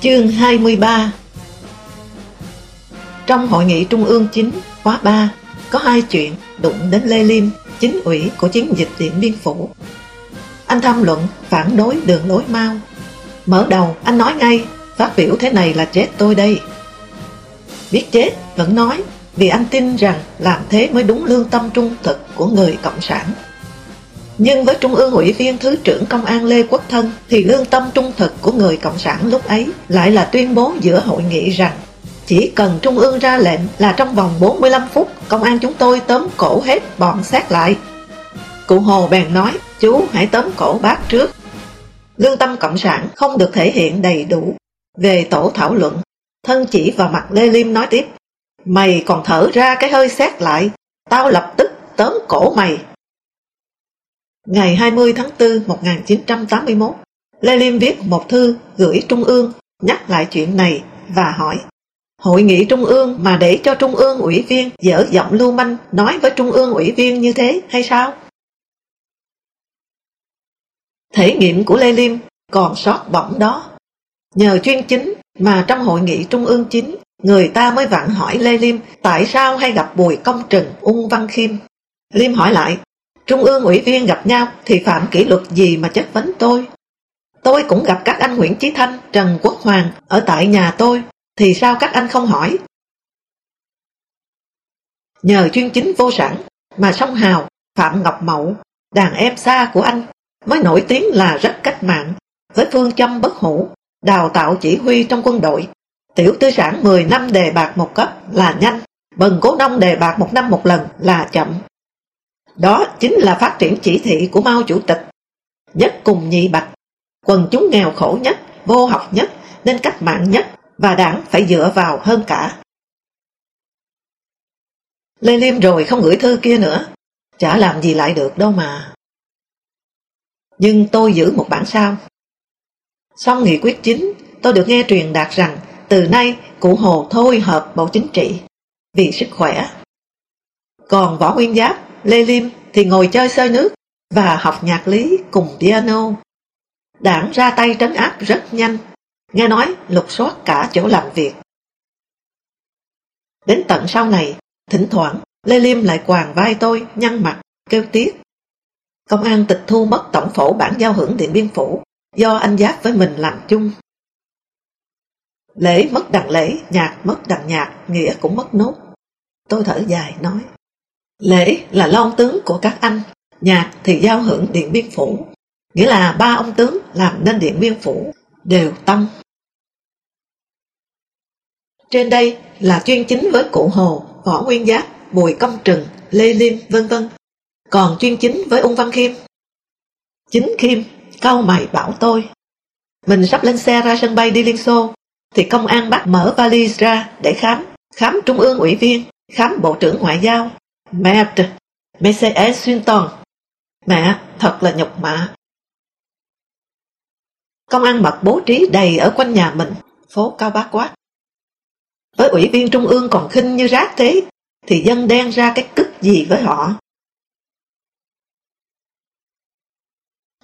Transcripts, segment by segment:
Chương 23 Trong hội nghị Trung ương 9 khóa 3 có hai chuyện đụng đến Lê Liêm, chính ủy của chiến dịch Điện Biên Phủ. Anh tham luận phản đối đường lối Mao. Mở đầu anh nói ngay, phát biểu thế này là chết tôi đây. Biết chết vẫn nói vì anh tin rằng làm thế mới đúng lương tâm trung thực của người Cộng sản. Nhưng với Trung ương ủy viên Thứ trưởng Công an Lê Quốc Thân thì lương tâm trung thực của người Cộng sản lúc ấy lại là tuyên bố giữa hội nghị rằng chỉ cần Trung ương ra lệnh là trong vòng 45 phút công an chúng tôi tóm cổ hết bọn sát lại. Cụ Hồ bèn nói, chú hãy tóm cổ bác trước. Lương tâm Cộng sản không được thể hiện đầy đủ. Về tổ thảo luận, thân chỉ vào mặt Lê Liêm nói tiếp, mày còn thở ra cái hơi xét lại, tao lập tức tóm cổ mày. Ngày 20 tháng 4 1981, Lê Liêm viết một thư gửi Trung ương nhắc lại chuyện này và hỏi Hội nghị Trung ương mà để cho Trung ương ủy viên dở giọng lưu manh nói với Trung ương ủy viên như thế hay sao? Thể nghiệm của Lê Liêm còn sót bỏng đó. Nhờ chuyên chính mà trong hội nghị Trung ương chính, người ta mới vặn hỏi Lê Liêm tại sao hay gặp Bùi Công Trừng, Ung Văn Khiêm. Liêm hỏi lại, Trung ương ủy viên gặp nhau thì phạm kỷ luật gì mà chất vấn tôi? Tôi cũng gặp các anh Nguyễn Chí Thanh, Trần Quốc Hoàng ở tại nhà tôi, thì sao các anh không hỏi? Nhờ chuyên chính vô sản mà Song Hào, Phạm Ngọc Mậu, đàn em xa của anh mới nổi tiếng là rất cách mạng với phương châm bất hủ, đào tạo chỉ huy trong quân đội. Tiểu tư sản 10 năm đề bạc một cấp là nhanh, bần cố nông đề bạc một năm một lần là chậm. Đó chính là phát triển chỉ thị của Mao Chủ tịch. Nhất cùng nhị bạch, quần chúng nghèo khổ nhất, vô học nhất, nên cách mạng nhất và đảng phải dựa vào hơn cả. Lê Liêm rồi không gửi thư kia nữa, chả làm gì lại được đâu mà. Nhưng tôi giữ một bản sao. Xong nghị quyết chính, tôi được nghe truyền đạt rằng từ nay cụ Hồ thôi hợp Bộ Chính trị vì sức khỏe. Còn Võ Nguyên Giáp, Lê Liêm thì ngồi chơi sơi nước và học nhạc lý cùng piano. Đảng ra tay trấn áp rất nhanh Nghe nói lục soát cả chỗ làm việc. Đến tận sau này, thỉnh thoảng Lê Liêm lại quàng vai tôi, nhăn mặt, kêu tiếc. Công an tịch thu mất tổng phổ bản giao hưởng Điện Biên Phủ do anh Giáp với mình làm chung. Lễ mất đằng lễ, nhạc mất đằng nhạc, nghĩa cũng mất nốt. Tôi thở dài nói, lễ là long tướng của các anh, nhạc thì giao hưởng Điện Biên Phủ, nghĩa là ba ông tướng làm nên Điện Biên Phủ đều tâm Trên đây là chuyên chính với cụ Hồ, Võ Nguyên Giáp, Bùi Công Trừng, Lê Liêm, vân vân. Còn chuyên chính với Ung Văn Khiêm. Chính Khiêm, câu mày bảo tôi. Mình sắp lên xe ra sân bay đi Liên Xô, thì công an bắt mở vali ra để khám, khám trung ương ủy viên, khám bộ trưởng ngoại giao. Mẹ, mẹ sẽ xuyên toàn. Mẹ, thật là nhục mạ. Công an mật bố trí đầy ở quanh nhà mình, phố Cao Bá Quát. Với ủy viên trung ương còn khinh như rác thế, thì dân đen ra cái cức gì với họ?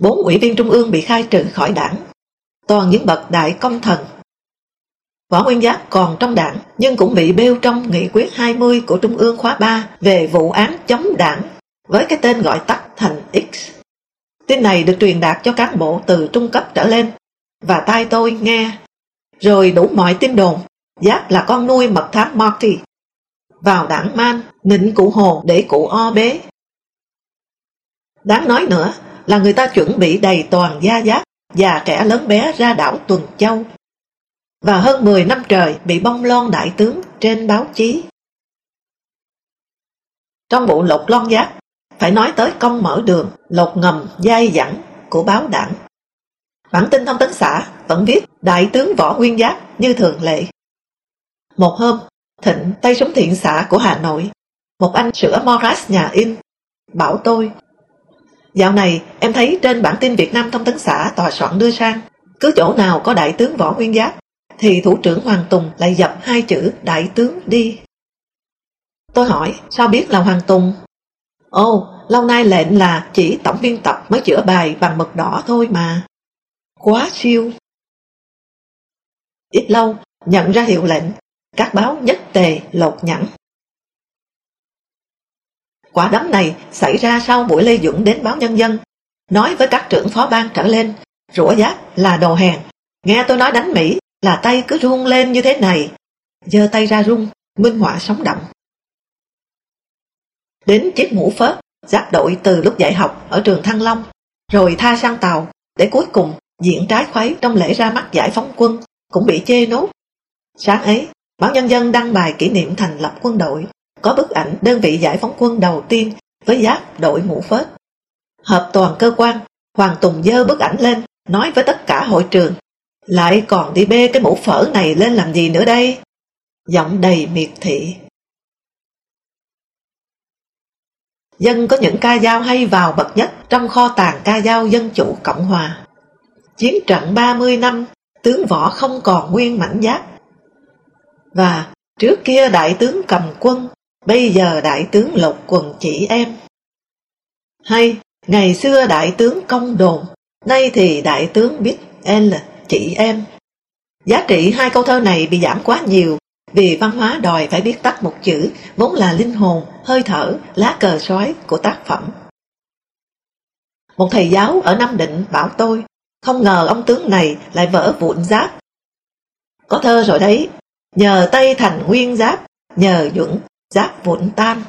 Bốn ủy viên trung ương bị khai trừ khỏi đảng, toàn những bậc đại công thần. Võ Nguyên Giáp còn trong đảng nhưng cũng bị bêu trong nghị quyết 20 của Trung ương khóa 3 về vụ án chống đảng với cái tên gọi tắt thành X. Tin này được truyền đạt cho cán bộ từ trung cấp trở lên và tai tôi nghe. Rồi đủ mọi tin đồn, Giáp là con nuôi mật thám Marty. Vào đảng man, nịnh cụ Hồ để cụ o bế. Đáng nói nữa là người ta chuẩn bị đầy toàn gia giáp và trẻ lớn bé ra đảo Tuần Châu. Và hơn 10 năm trời bị bong lon đại tướng trên báo chí. Trong bộ lục lon giác phải nói tới công mở đường, lột ngầm, dai dẳng của báo đảng. Bản tin thông tấn xã vẫn viết Đại tướng Võ Nguyên Giáp như thường lệ. Một hôm, Thịnh tay súng thiện xã của Hà Nội, một anh sửa Moras nhà in, bảo tôi Dạo này em thấy trên bản tin Việt Nam thông tấn xã tòa soạn đưa sang cứ chỗ nào có đại tướng Võ Nguyên Giáp thì thủ trưởng Hoàng Tùng lại dập hai chữ đại tướng đi. Tôi hỏi sao biết là Hoàng Tùng? Ồ, lâu nay lệnh là chỉ tổng biên tập mới chữa bài bằng mực đỏ thôi mà. Quá siêu. Ít lâu, nhận ra hiệu lệnh, các báo nhất tề lột nhẵn. Quả đấm này xảy ra sau buổi Lê Duẩn đến báo Nhân dân, nói với các trưởng phó ban trở lên, rủa giáp là đồ hèn. Nghe tôi nói đánh Mỹ là tay cứ run lên như thế này. giơ tay ra rung minh họa sống động. Đến chiếc mũ phớt, giáp đội từ lúc dạy học ở trường Thăng Long, rồi tha sang tàu, để cuối cùng diện trái khuấy trong lễ ra mắt giải phóng quân, cũng bị chê nốt. Sáng ấy, báo Nhân dân đăng bài kỷ niệm thành lập quân đội, có bức ảnh đơn vị giải phóng quân đầu tiên với giáp đội mũ phớt. Hợp toàn cơ quan, Hoàng Tùng dơ bức ảnh lên, nói với tất cả hội trường, lại còn đi bê cái mũ phở này lên làm gì nữa đây? Giọng đầy miệt thị. Dân có những ca dao hay vào bậc nhất trong kho tàng ca dao Dân Chủ Cộng Hòa. Chiến trận 30 năm, tướng võ không còn nguyên mảnh giáp. Và trước kia đại tướng cầm quân, bây giờ đại tướng lột quần chỉ em. Hay, ngày xưa đại tướng công đồn, nay thì đại tướng biết L chị em. Giá trị hai câu thơ này bị giảm quá nhiều vì văn hóa đòi phải biết tắt một chữ vốn là linh hồn, hơi thở, lá cờ sói của tác phẩm. Một thầy giáo ở Nam Định bảo tôi không ngờ ông tướng này lại vỡ vụn giáp. Có thơ rồi đấy, nhờ Tây thành nguyên giáp, nhờ Dũng giáp vụn tan.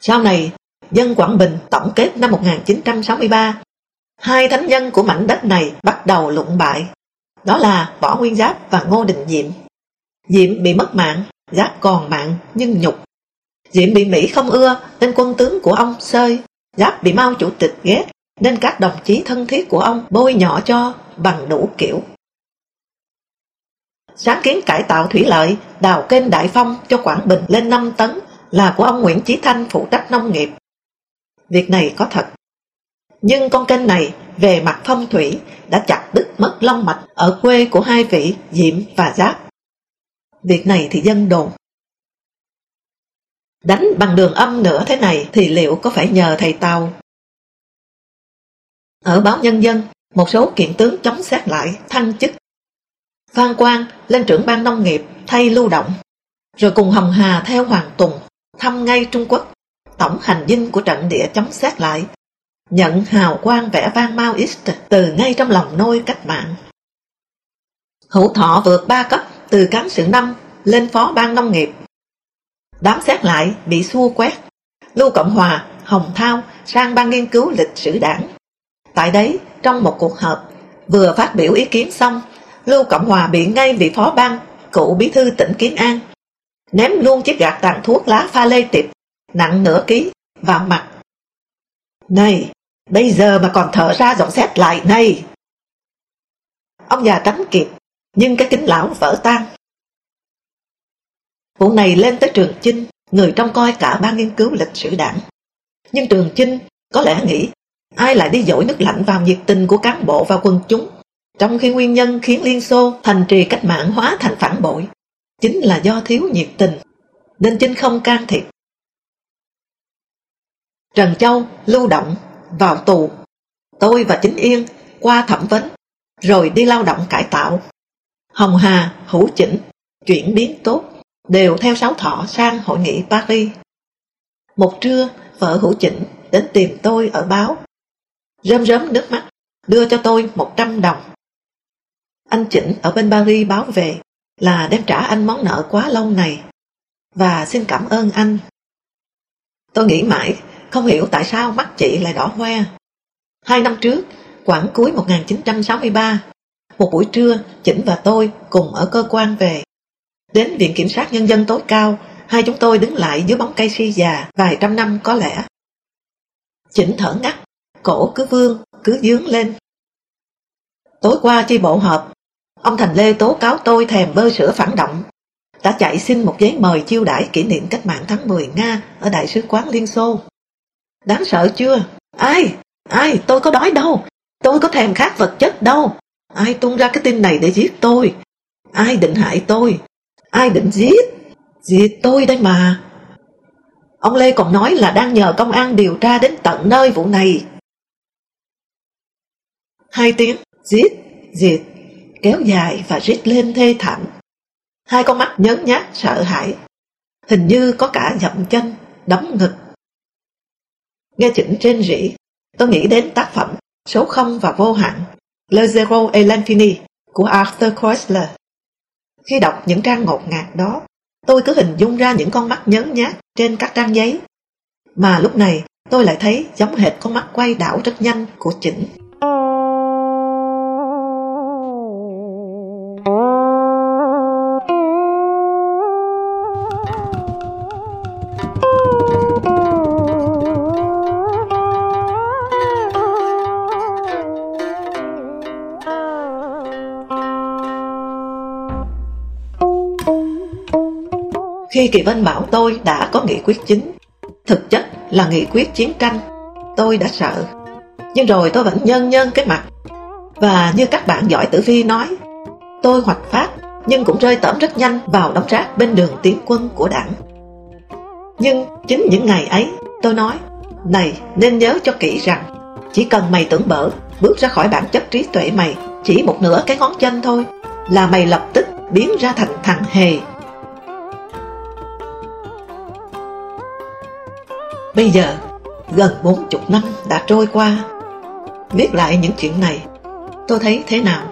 Sau này, dân Quảng Bình tổng kết năm 1963, hai thánh nhân của mảnh đất này bắt đầu lụng bại. Đó là Võ Nguyên Giáp và Ngô Đình Diệm. Diệm bị mất mạng, Giáp còn mạng nhưng nhục. Diệm bị Mỹ không ưa nên quân tướng của ông sơi, Giáp bị Mao chủ tịch ghét nên các đồng chí thân thiết của ông bôi nhỏ cho bằng đủ kiểu. Sáng kiến cải tạo thủy lợi, đào kênh Đại Phong cho Quảng Bình lên 5 tấn là của ông Nguyễn Chí Thanh phụ trách nông nghiệp. Việc này có thật. Nhưng con kênh này về mặt phong thủy đã chặt đứt mất long mạch ở quê của hai vị Diệm và Giáp. Việc này thì dân đồn. Đánh bằng đường âm nữa thế này thì liệu có phải nhờ thầy Tàu? Ở báo Nhân dân, một số kiện tướng chống xét lại thăng chức. Phan Quang lên trưởng ban nông nghiệp thay lưu động, rồi cùng Hồng Hà theo Hoàng Tùng thăm ngay Trung Quốc, tổng hành dinh của trận địa chống xét lại, nhận hào quang vẽ vang Maoist từ ngay trong lòng nôi cách mạng. Hữu thọ vượt ba cấp từ cán sự năm lên phó ban nông nghiệp. Đám xét lại bị xua quét, Lưu Cộng Hòa, Hồng Thao sang ban nghiên cứu lịch sử đảng. Tại đấy, trong một cuộc họp, vừa phát biểu ý kiến xong, Lưu Cộng Hòa bị ngay vị phó ban, cựu bí thư tỉnh Kiến An, ném luôn chiếc gạt tàn thuốc lá pha lê tiệp, nặng nửa ký, vào mặt. Này, bây giờ mà còn thở ra giọng xét lại này. Ông già tránh kịp, nhưng cái kính lão vỡ tan. Vụ này lên tới Trường Chinh, người trong coi cả ban nghiên cứu lịch sử đảng. Nhưng Trường Chinh có lẽ nghĩ ai lại đi dội nước lạnh vào nhiệt tình của cán bộ và quân chúng, trong khi nguyên nhân khiến Liên Xô thành trì cách mạng hóa thành phản bội chính là do thiếu nhiệt tình, nên Chinh không can thiệp. Trần Châu lưu động vào tù, tôi và Chính Yên qua thẩm vấn, rồi đi lao động cải tạo. Hồng Hà, Hữu Chỉnh, chuyển biến tốt, đều theo sáu thọ sang hội nghị Paris. Một trưa, vợ Hữu Chỉnh đến tìm tôi ở báo. Rơm rớm nước mắt, đưa cho tôi 100 đồng. Anh Chỉnh ở bên Paris báo về, là đem trả anh món nợ quá lâu này và xin cảm ơn anh. Tôi nghĩ mãi, không hiểu tại sao mắt chị lại đỏ hoe. Hai năm trước, khoảng cuối 1963, một buổi trưa, Chỉnh và tôi cùng ở cơ quan về. Đến Viện Kiểm sát Nhân dân tối cao hai chúng tôi đứng lại dưới bóng cây si già vài trăm năm có lẽ. Chỉnh thở ngắt, cổ cứ vương, cứ dướng lên. Tối qua chi bộ họp, ông Thành Lê tố cáo tôi thèm bơ sữa phản động. Đã chạy xin một giấy mời chiêu đãi kỷ niệm cách mạng tháng 10 Nga ở Đại sứ quán Liên Xô. Đáng sợ chưa? Ai? Ai? Tôi có đói đâu. Tôi có thèm khát vật chất đâu. Ai tung ra cái tin này để giết tôi? Ai định hại tôi? Ai định giết? Giết tôi đây mà. Ông Lê còn nói là đang nhờ công an điều tra đến tận nơi vụ này. Hai tiếng giết, diệt, kéo dài và rít lên thê thảm. Hai con mắt nhớn nhát sợ hãi. Hình như có cả dậm chân, đấm ngực. Nghe chỉnh trên rỉ, tôi nghĩ đến tác phẩm Số không và vô hạn, Le Zero et l'Infini của Arthur Koestler. Khi đọc những trang ngột ngạt đó, tôi cứ hình dung ra những con mắt nhấn nhát trên các trang giấy. Mà lúc này tôi lại thấy giống hệt con mắt quay đảo rất nhanh của chỉnh. Khi Kỳ Vân bảo tôi đã có nghị quyết chính, thực chất là nghị quyết chiến tranh, tôi đã sợ. Nhưng rồi tôi vẫn nhân nhân cái mặt. Và như các bạn giỏi tử vi nói, tôi hoạch phát nhưng cũng rơi tẩm rất nhanh vào đống rác bên đường tiến quân của đảng. Nhưng chính những ngày ấy, tôi nói, này nên nhớ cho kỹ rằng, chỉ cần mày tưởng bở, bước ra khỏi bản chất trí tuệ mày, chỉ một nửa cái ngón chân thôi, là mày lập tức biến ra thành thằng hề Bây giờ, gần bốn chục năm đã trôi qua. Viết lại những chuyện này, tôi thấy thế nào?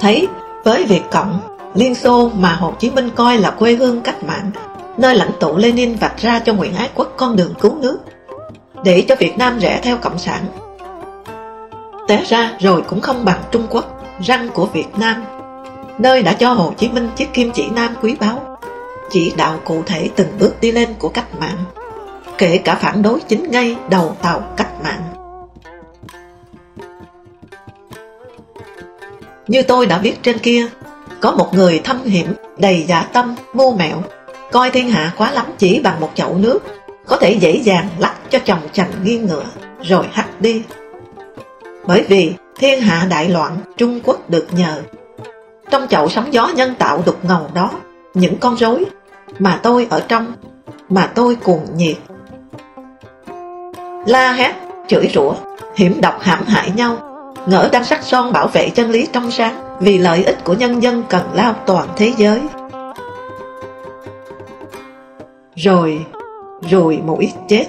Thấy với Việt Cộng, Liên Xô mà Hồ Chí Minh coi là quê hương cách mạng, nơi lãnh tụ Lenin vạch ra cho Nguyễn Ái Quốc con đường cứu nước, để cho Việt Nam rẽ theo Cộng sản. Té ra rồi cũng không bằng Trung Quốc, răng của Việt Nam, nơi đã cho Hồ Chí Minh chiếc kim chỉ nam quý báu chỉ đạo cụ thể từng bước đi lên của cách mạng, kể cả phản đối chính ngay đầu tàu cách mạng. Như tôi đã viết trên kia, có một người thâm hiểm, đầy giả tâm, mưu mẹo, coi thiên hạ quá lắm chỉ bằng một chậu nước, có thể dễ dàng lắc cho chồng chành nghiêng ngựa, rồi hắt đi. Bởi vì thiên hạ đại loạn, Trung Quốc được nhờ. Trong chậu sóng gió nhân tạo đục ngầu đó, những con rối mà tôi ở trong, mà tôi cuồng nhiệt. La hét, chửi rủa, hiểm độc hãm hại nhau, ngỡ đang sắc son bảo vệ chân lý trong sáng vì lợi ích của nhân dân cần lao toàn thế giới. Rồi, rồi mũi chết.